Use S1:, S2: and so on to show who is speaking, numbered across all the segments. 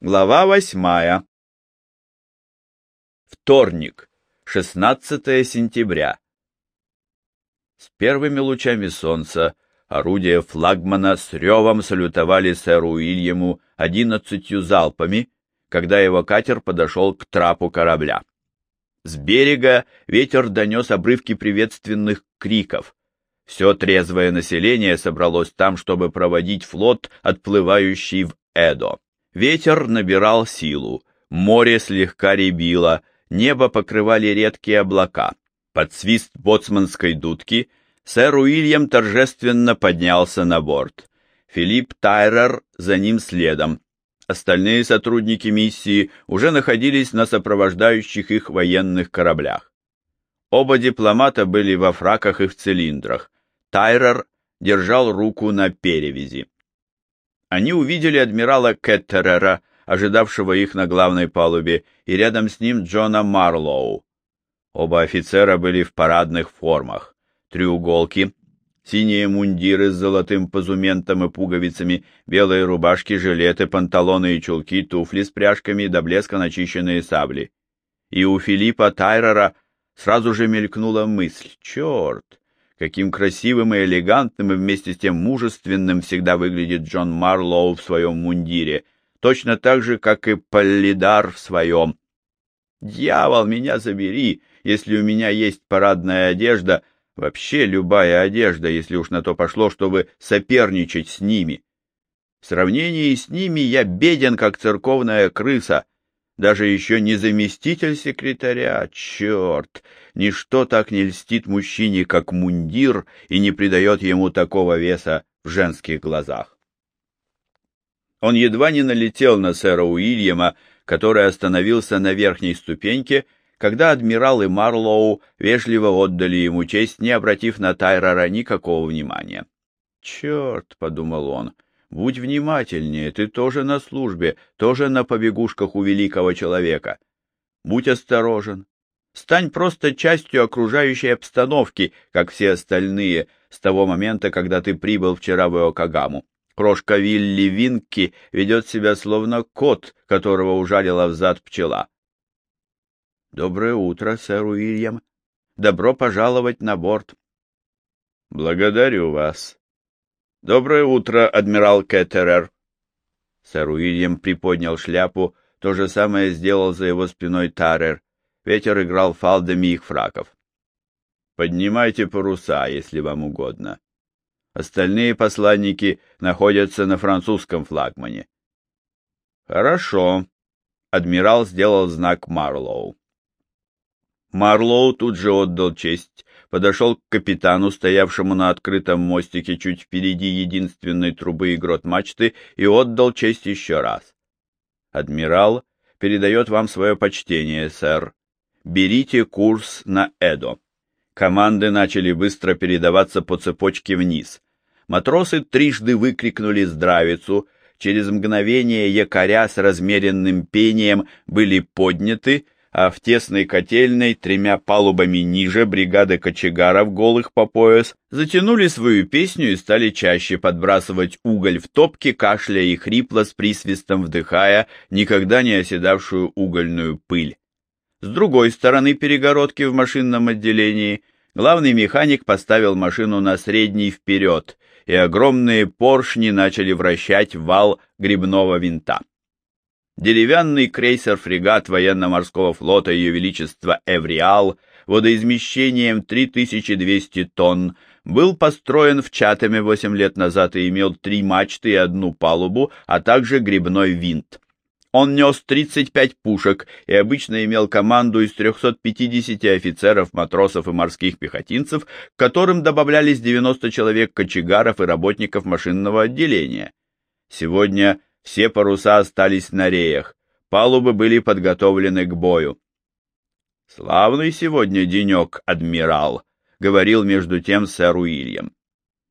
S1: Глава восьмая. Вторник, 16 сентября. С первыми лучами солнца орудия флагмана с ревом салютовали сэру Уильяму одиннадцатью залпами, когда его катер подошел к трапу корабля. С берега ветер донес обрывки приветственных криков. Все трезвое население собралось там, чтобы проводить флот, отплывающий в Эдо. Ветер набирал силу, море слегка ребило, небо покрывали редкие облака. Под свист боцманской дудки сэр Уильям торжественно поднялся на борт. Филипп Тайрер за ним следом. Остальные сотрудники миссии уже находились на сопровождающих их военных кораблях. Оба дипломата были во фраках и в цилиндрах. Тайрер держал руку на перевязи они увидели адмирала Кеттерера, ожидавшего их на главной палубе, и рядом с ним Джона Марлоу. Оба офицера были в парадных формах. Треуголки, синие мундиры с золотым позументом и пуговицами, белые рубашки, жилеты, панталоны и чулки, туфли с пряжками до блеска начищенные сабли. И у Филиппа Тайрера сразу же мелькнула мысль «Черт! Каким красивым и элегантным и вместе с тем мужественным всегда выглядит Джон Марлоу в своем мундире, точно так же, как и Полидар в своем. Дьявол, меня забери, если у меня есть парадная одежда, вообще любая одежда, если уж на то пошло, чтобы соперничать с ними. В сравнении с ними я беден, как церковная крыса, даже еще не заместитель секретаря, черт! Ничто так не льстит мужчине, как мундир, и не придает ему такого веса в женских глазах. Он едва не налетел на сэра Уильяма, который остановился на верхней ступеньке, когда адмирал и Марлоу вежливо отдали ему честь, не обратив на Тайрора никакого внимания. «Черт!» — подумал он — Будь внимательнее, ты тоже на службе, тоже на побегушках у великого человека. Будь осторожен. Стань просто частью окружающей обстановки, как все остальные, с того момента, когда ты прибыл вчера в Иокагаму. Крошка Вилли Винки ведет себя словно кот, которого ужалила взад пчела. Доброе утро, сэр Уильям. Добро пожаловать на борт. Благодарю вас, «Доброе утро, адмирал Кеттерер!» Сэр Уильям приподнял шляпу, то же самое сделал за его спиной Тарер. Ветер играл фалдами их фраков. «Поднимайте паруса, если вам угодно. Остальные посланники находятся на французском флагмане». «Хорошо», — адмирал сделал знак Марлоу. Марлоу тут же отдал честь подошел к капитану, стоявшему на открытом мостике чуть впереди единственной трубы и грот мачты, и отдал честь еще раз. «Адмирал передает вам свое почтение, сэр. Берите курс на Эдо». Команды начали быстро передаваться по цепочке вниз. Матросы трижды выкрикнули здравицу, через мгновение якоря с размеренным пением были подняты, а в тесной котельной тремя палубами ниже бригады кочегаров голых по пояс затянули свою песню и стали чаще подбрасывать уголь в топки, кашляя и хрипло с присвистом вдыхая никогда не оседавшую угольную пыль. С другой стороны перегородки в машинном отделении главный механик поставил машину на средний вперед, и огромные поршни начали вращать вал грибного винта. Деревянный крейсер-фрегат военно-морского флота Ее Величества Эвриал водоизмещением 3200 тонн был построен в Чатаме 8 лет назад и имел три мачты и одну палубу, а также грибной винт. Он нес 35 пушек и обычно имел команду из 350 офицеров, матросов и морских пехотинцев, к которым добавлялись 90 человек кочегаров и работников машинного отделения. Сегодня все паруса остались на реях, палубы были подготовлены к бою. «Славный сегодня денек, адмирал», — говорил между тем сэр Уильям.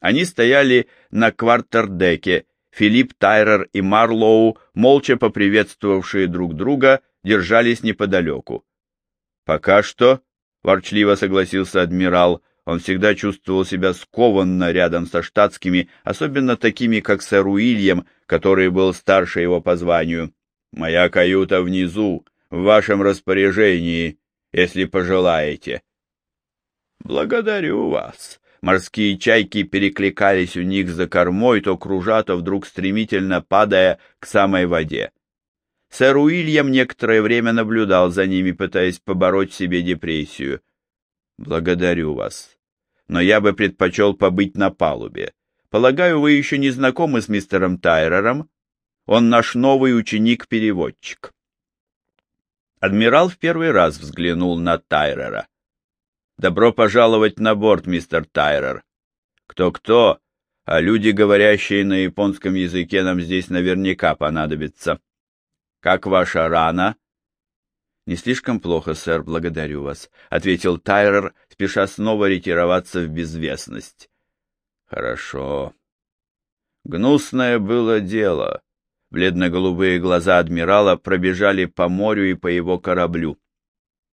S1: Они стояли на квартердеке, Филипп Тайрер и Марлоу, молча поприветствовавшие друг друга, держались неподалеку. «Пока что», — ворчливо согласился адмирал, он всегда чувствовал себя скованно рядом со штатскими, особенно такими, как сэр Уильям, который был старше его по званию. Моя каюта внизу, в вашем распоряжении, если пожелаете. Благодарю вас. Морские чайки перекликались у них за кормой, то кружа, то вдруг стремительно падая к самой воде. Сэр Уильям некоторое время наблюдал за ними, пытаясь побороть себе депрессию. «Благодарю вас. Но я бы предпочел побыть на палубе. Полагаю, вы еще не знакомы с мистером Тайрером? Он наш новый ученик-переводчик». Адмирал в первый раз взглянул на Тайрера. «Добро пожаловать на борт, мистер Тайрер. Кто-кто, а люди, говорящие на японском языке, нам здесь наверняка понадобятся». Как ваша рана? Не слишком плохо, сэр, благодарю вас, ответил Тайрер, спеша снова ретироваться в безвестность. Хорошо. Гнусное было дело. Бледно-голубые глаза адмирала пробежали по морю и по его кораблю.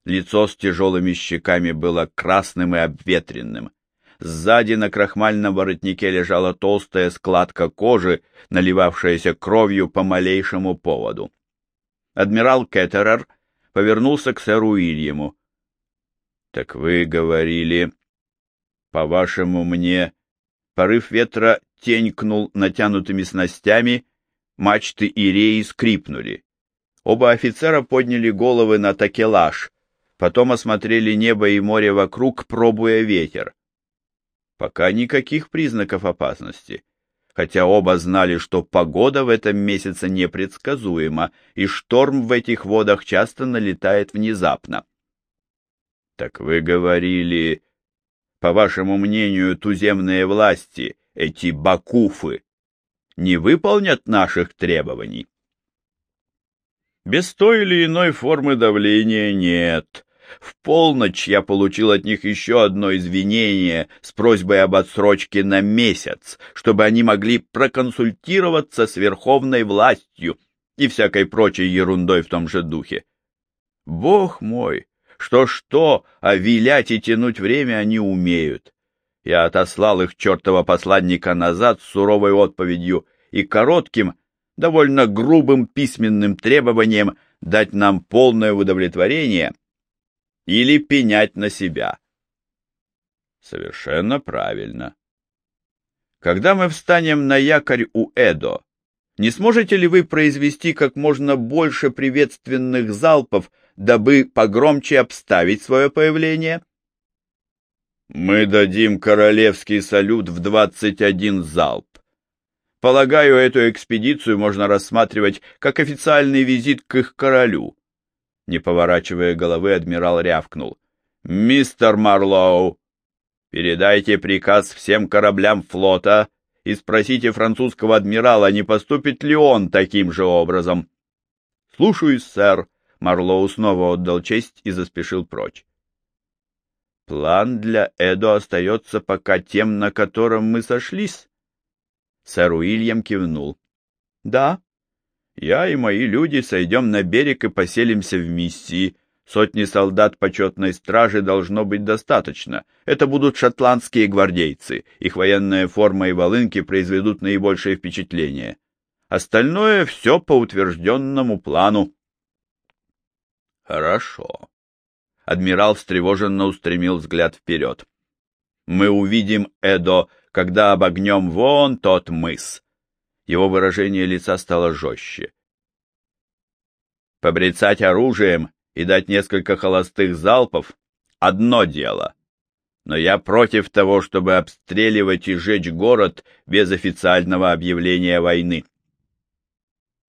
S1: Лицо с тяжелыми щеками было красным и обветренным. Сзади на крахмальном воротнике лежала толстая складка кожи, наливавшаяся кровью по малейшему поводу. Адмирал Кеттерер повернулся к сэру Уильяму. — Так вы говорили, по-вашему, мне... Порыв ветра тенькнул натянутыми снастями, мачты и реи скрипнули. Оба офицера подняли головы на такелаж, потом осмотрели небо и море вокруг, пробуя ветер. Пока никаких признаков опасности хотя оба знали, что погода в этом месяце непредсказуема, и шторм в этих водах часто налетает внезапно. — Так вы говорили, по вашему мнению, туземные власти, эти бакуфы, не выполнят наших требований? Без той или иной формы давления нет, в полночь я получил от них еще одно извинение с просьбой об отсрочке на месяц, чтобы они могли проконсультироваться с верховной властью и всякой прочей ерундой в том же духе. Бог мой, что-что, а вилять и тянуть время они умеют. Я отослал их чертова посланника назад с суровой отповедью и коротким, довольно грубым письменным требованием дать нам полное удовлетворение — или пенять на себя. Совершенно правильно. Когда мы встанем на якорь у Эдо, не сможете ли вы произвести как можно больше приветственных залпов, дабы погромче обставить свое появление? Мы дадим королевский салют в двадцать один залп. Полагаю, эту экспедицию можно рассматривать как официальный визит к их королю. Не поворачивая головы, адмирал рявкнул. «Мистер Марлоу, передайте приказ всем кораблям флота и спросите французского адмирала, не поступит ли он таким же образом». «Слушаюсь, сэр», — Марлоу снова отдал честь и заспешил прочь. «План для Эдо остается пока тем, на котором мы сошлись?» Сэр Уильям кивнул. «Да, я и мои люди сойдем на берег и поселимся в миссии. Сотни солдат почетной стражи должно быть достаточно. Это будут шотландские гвардейцы. Их военная форма и волынки произведут наибольшее впечатление. Остальное все по утвержденному плану. Хорошо. Адмирал встревоженно устремил взгляд вперед. Мы увидим Эдо, когда обогнем вон тот мыс. Его выражение лица стало жестче. Побрецать оружием и дать несколько холостых залпов — одно дело. Но я против того, чтобы обстреливать и жечь город без официального объявления войны.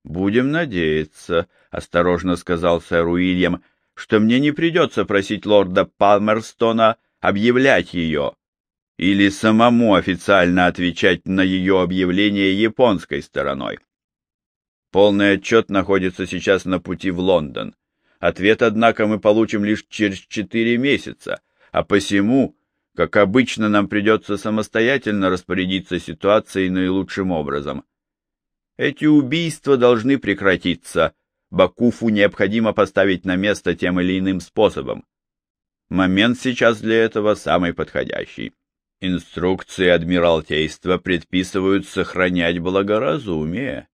S1: «Будем надеяться», — осторожно сказал сэр Уильям, «что мне не придется просить лорда Палмерстона объявлять ее, или самому официально отвечать на ее объявление японской стороной. Полный отчет находится сейчас на пути в Лондон. Ответ, однако, мы получим лишь через четыре месяца, а посему, как обычно, нам придется самостоятельно распорядиться ситуацией наилучшим образом. Эти убийства должны прекратиться. Бакуфу необходимо поставить на место тем или иным способом. Момент сейчас для этого самый подходящий. Инструкции Адмиралтейства предписывают сохранять благоразумие.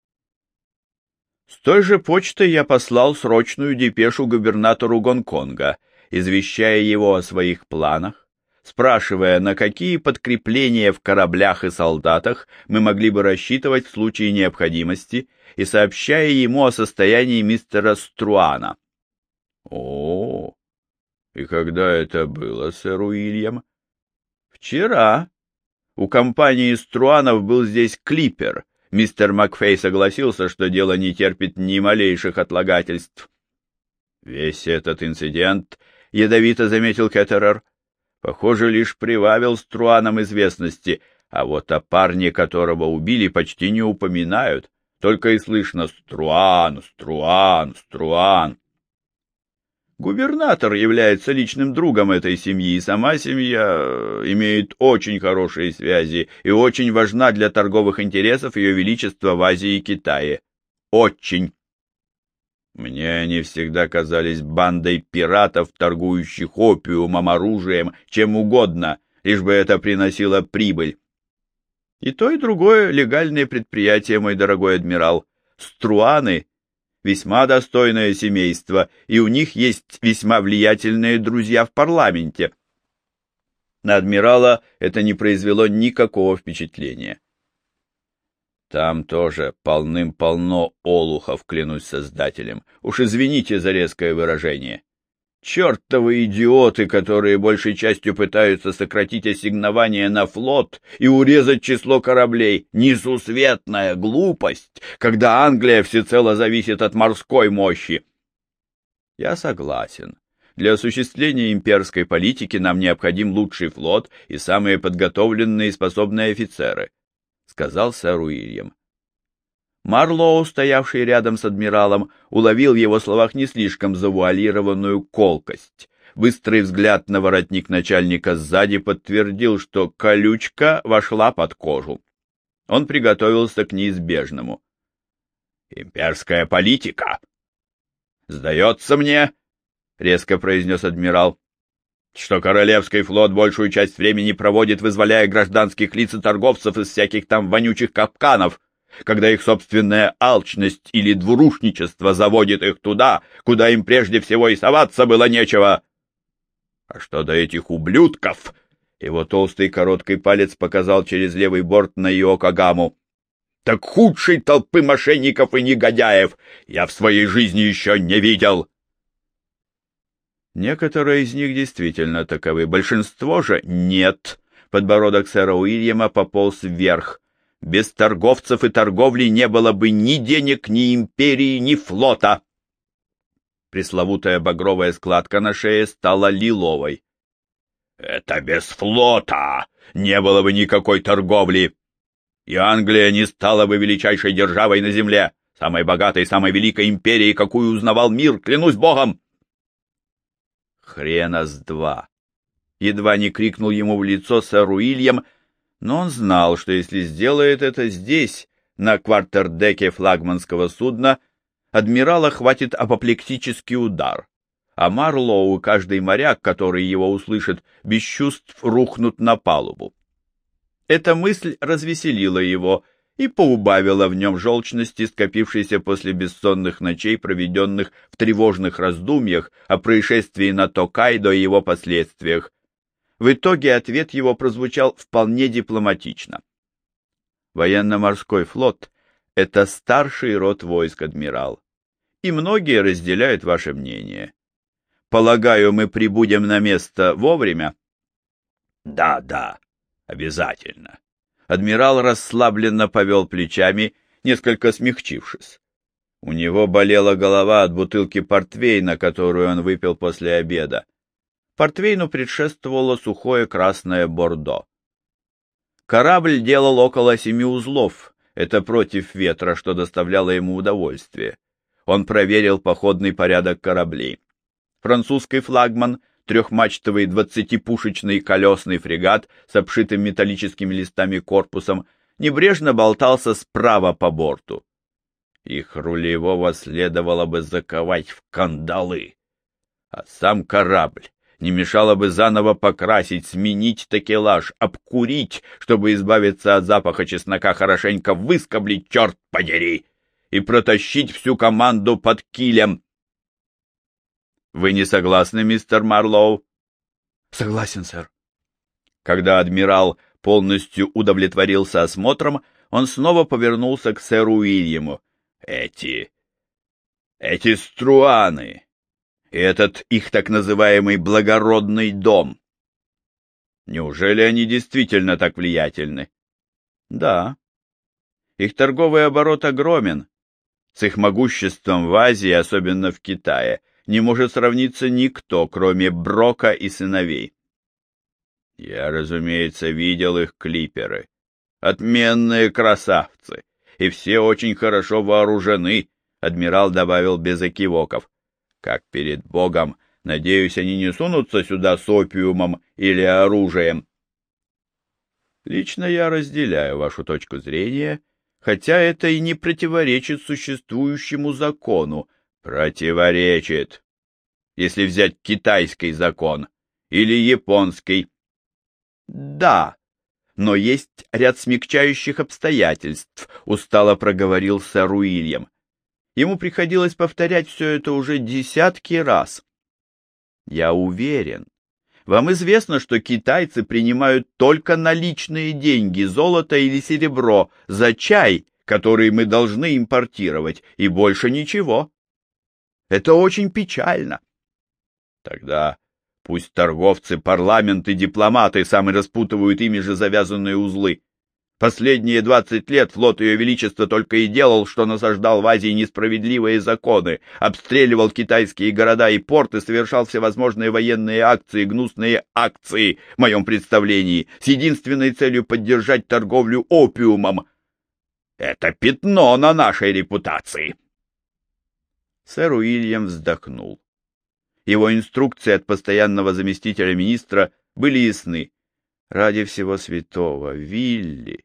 S1: С той же почты я послал срочную депешу губернатору Гонконга, извещая его о своих планах, спрашивая, на какие подкрепления в кораблях и солдатах мы могли бы рассчитывать в случае необходимости, и сообщая ему о состоянии мистера Струана. — О, и когда это было, сэр Уильям? — Вчера. У компании Струанов был здесь клипер. Мистер Макфей согласился, что дело не терпит ни малейших отлагательств. Весь этот инцидент, ядовито заметил Кеттерер, похоже, лишь прибавил Струанам известности, а вот о парне, которого убили, почти не упоминают. Только и слышно «Струан, Струан, Струан». Губернатор является личным другом этой семьи, и сама семья э, имеет очень хорошие связи и очень важна для торговых интересов Ее Величества в Азии и Китае. Очень. Мне они всегда казались бандой пиратов, торгующих опиумом, оружием, чем угодно, лишь бы это приносило прибыль. И то, и другое легальное предприятие, мой дорогой адмирал. Струаны весьма достойное семейство, и у них есть весьма влиятельные друзья в парламенте. На адмирала это не произвело никакого впечатления. Там тоже полным-полно олухов, клянусь создателем. Уж извините за резкое выражение. Чертовы идиоты, которые большей частью пытаются сократить ассигнование на флот и урезать число кораблей. Несусветная глупость, когда Англия всецело зависит от морской мощи. Я согласен. Для осуществления имперской политики нам необходим лучший флот и самые подготовленные и способные офицеры, сказал сэр Уильям. Марлоу, стоявший рядом с адмиралом, уловил в его словах не слишком завуалированную колкость. Быстрый взгляд на воротник начальника сзади подтвердил, что колючка вошла под кожу. Он приготовился к неизбежному. «Имперская политика!» «Сдается мне», — резко произнес адмирал, «что Королевский флот большую часть времени проводит, вызволяя гражданских лиц и торговцев из всяких там вонючих капканов» когда их собственная алчность или двурушничество заводит их туда, куда им прежде всего и соваться было нечего. А что до этих ублюдков? Его толстый короткий палец показал через левый борт на Иокагаму. Так худшей толпы мошенников и негодяев я в своей жизни еще не видел. Некоторые из них действительно таковы, большинство же нет. Подбородок сэра Уильяма пополз вверх. Без торговцев и торговли не было бы ни денег, ни империи, ни флота. Пресловутая багровая складка на шее стала лиловой. Это без флота не было бы никакой торговли. И Англия не стала бы величайшей державой на земле, самой богатой, самой великой империей, какую узнавал мир, клянусь богом. Хрена с два. Едва не крикнул ему в лицо сэр Уильям, но он знал, что если сделает это здесь, на квартердеке флагманского судна, адмирала хватит апоплектический удар, а Марлоу и каждый моряк, который его услышит, без чувств рухнут на палубу. Эта мысль развеселила его и поубавила в нем желчности, скопившейся после бессонных ночей, проведенных в тревожных раздумьях о происшествии на Токайдо и его последствиях, в итоге ответ его прозвучал вполне дипломатично. Военно-морской флот — это старший род войск, адмирал, и многие разделяют ваше мнение. Полагаю, мы прибудем на место вовремя? Да, да, обязательно. Адмирал расслабленно повел плечами, несколько смягчившись. У него болела голова от бутылки портвейна, которую он выпил после обеда. Портвейну предшествовало сухое красное бордо. Корабль делал около семи узлов, это против ветра, что доставляло ему удовольствие. Он проверил походный порядок кораблей. Французский флагман, трехмачтовый двадцатипушечный колесный фрегат с обшитым металлическими листами корпусом, небрежно болтался справа по борту. Их рулевого следовало бы заковать в кандалы. А сам корабль не мешало бы заново покрасить, сменить такелаж, обкурить, чтобы избавиться от запаха чеснока, хорошенько выскоблить, черт подери! и протащить всю команду под килем. Вы не согласны, мистер Марлоу?
S2: Согласен, сэр.
S1: Когда адмирал полностью удовлетворился осмотром, он снова повернулся к сэру Уильяму. Эти... эти струаны, этот их так называемый благородный дом. Неужели они действительно так влиятельны? Да. Их торговый оборот огромен. С их могуществом в Азии, особенно в Китае, не может сравниться никто, кроме Брока и сыновей. Я, разумеется, видел их клиперы. Отменные красавцы. И все очень хорошо вооружены, адмирал добавил без экивоков. Как перед Богом, надеюсь, они не сунутся сюда с опиумом или оружием. Лично я разделяю вашу точку зрения, хотя это и не противоречит существующему закону. Противоречит. Если взять китайский закон или японский. Да, но есть ряд смягчающих обстоятельств, устало проговорил сэр Уильям. Ему приходилось повторять все это уже десятки раз. Я уверен. Вам известно, что китайцы принимают только наличные деньги, золото или серебро, за чай, который мы должны импортировать, и больше ничего. Это очень печально. Тогда пусть торговцы, парламент и дипломаты сами распутывают ими же завязанные узлы. Последние двадцать лет флот Ее Величества только и делал, что насаждал в Азии несправедливые законы, обстреливал китайские города и порты, совершал всевозможные военные акции, гнусные акции, в моем представлении, с единственной целью поддержать торговлю опиумом. Это пятно на нашей репутации. Сэр Уильям вздохнул. Его инструкции от постоянного заместителя министра были ясны. Ради всего святого, Вилли,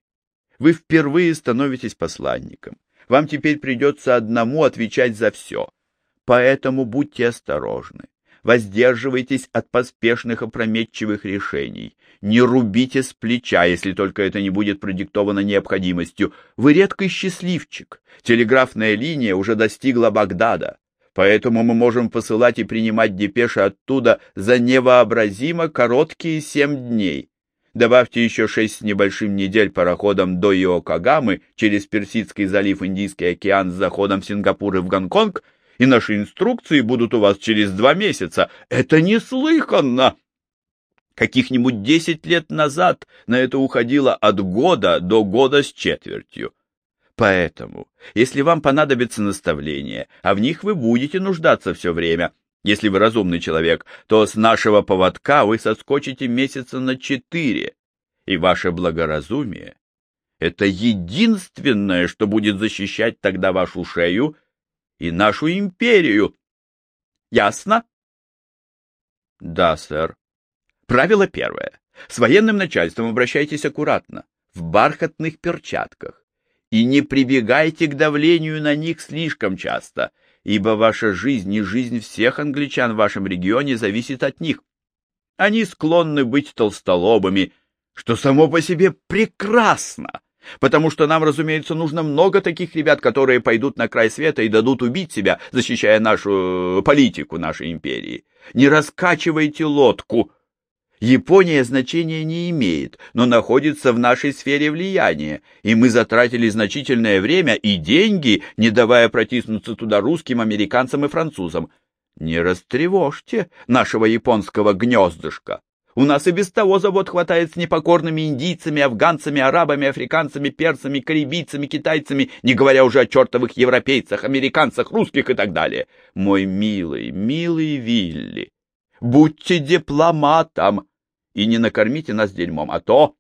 S1: вы впервые становитесь посланником. Вам теперь придется одному отвечать за все. Поэтому будьте осторожны. Воздерживайтесь от поспешных опрометчивых решений. Не рубите с плеча, если только это не будет продиктовано необходимостью. Вы редкий счастливчик. Телеграфная линия уже достигла Багдада. Поэтому мы можем посылать и принимать депеши оттуда за невообразимо короткие семь дней. Добавьте еще шесть с небольшим недель пароходом до Иокагамы через Персидский залив, Индийский океан с заходом в Сингапур и в Гонконг, и наши инструкции будут у вас через два месяца. Это неслыханно! Каких-нибудь десять лет назад на это уходило от года до года с четвертью. Поэтому, если вам понадобится наставление, а в них вы будете нуждаться все время, если вы разумный человек, то с нашего поводка вы соскочите месяца на четыре, и ваше благоразумие — это единственное, что будет защищать тогда вашу шею и нашу империю. Ясно? Да, сэр. Правило первое. С военным начальством обращайтесь аккуратно, в бархатных перчатках, и не прибегайте к давлению на них слишком часто — ибо ваша жизнь и жизнь всех англичан в вашем регионе зависит от них. Они склонны быть толстолобами, что само по себе прекрасно, потому что нам, разумеется, нужно много таких ребят, которые пойдут на край света и дадут убить себя, защищая нашу политику нашей империи. Не раскачивайте лодку, Япония значения не имеет, но находится в нашей сфере влияния, и мы затратили значительное время и деньги, не давая протиснуться туда русским, американцам и французам. Не растревожьте нашего японского гнездышка. У нас и без того завод хватает с непокорными индийцами, афганцами, арабами, африканцами, персами, карибийцами, китайцами, не говоря уже о чертовых европейцах, американцах, русских и так далее. Мой милый, милый Вилли, Будьте дипломатом и не накормите нас дерьмом, а то...»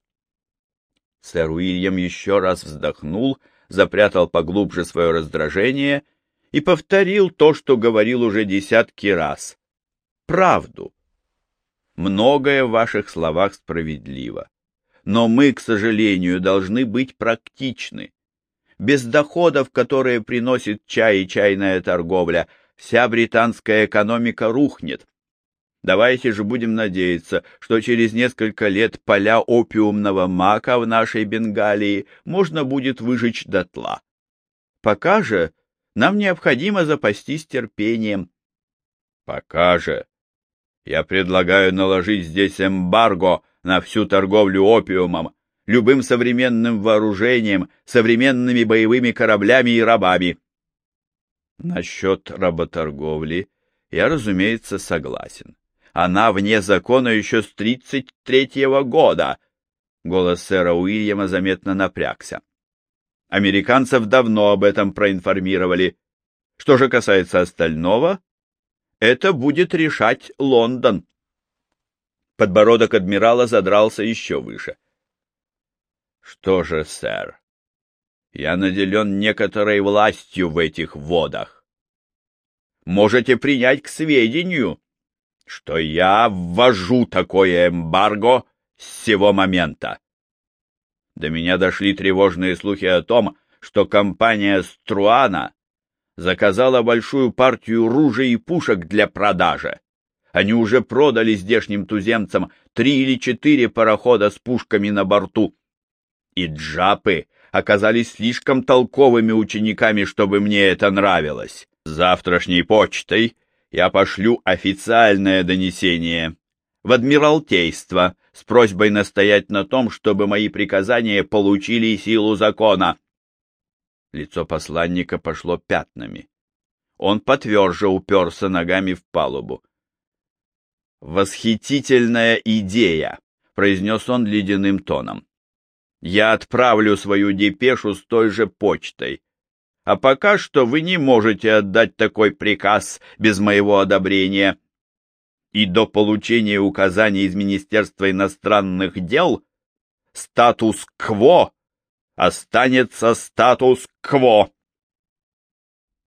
S1: Сэр Уильям еще раз вздохнул, запрятал поглубже свое раздражение и повторил то, что говорил уже десятки раз. Правду. Многое в ваших словах справедливо. Но мы, к сожалению, должны быть практичны. Без доходов, которые приносит чай и чайная торговля, вся британская экономика рухнет. Давайте же будем надеяться, что через несколько лет поля опиумного мака в нашей Бенгалии можно будет выжечь дотла. Пока же нам необходимо запастись терпением. Пока же я предлагаю наложить здесь эмбарго на всю торговлю опиумом, любым современным вооружением, современными боевыми кораблями и рабами. Насчет работорговли я, разумеется, согласен. Она вне закона еще с тридцать третьего года. Голос сэра Уильяма заметно напрягся. Американцев давно об этом проинформировали. Что же касается остального, это будет решать Лондон. Подбородок адмирала задрался еще выше. Что же, сэр, я наделен некоторой властью в этих водах. Можете принять к сведению, что я ввожу такое эмбарго с сего момента. До меня дошли тревожные слухи о том, что компания Струана заказала большую партию ружей и пушек для продажи. Они уже продали здешним туземцам три или четыре парохода с пушками на борту. И джапы оказались слишком толковыми учениками, чтобы мне это нравилось. Завтрашней почтой я пошлю официальное донесение в Адмиралтейство с просьбой настоять на том, чтобы мои приказания получили силу закона. Лицо посланника пошло пятнами. Он потверже уперся ногами в палубу. «Восхитительная идея!» — произнес он ледяным тоном. «Я отправлю свою депешу с той же почтой. А пока что вы не можете отдать такой приказ без моего одобрения» и до получения указаний из Министерства иностранных дел статус-кво останется статус-кво.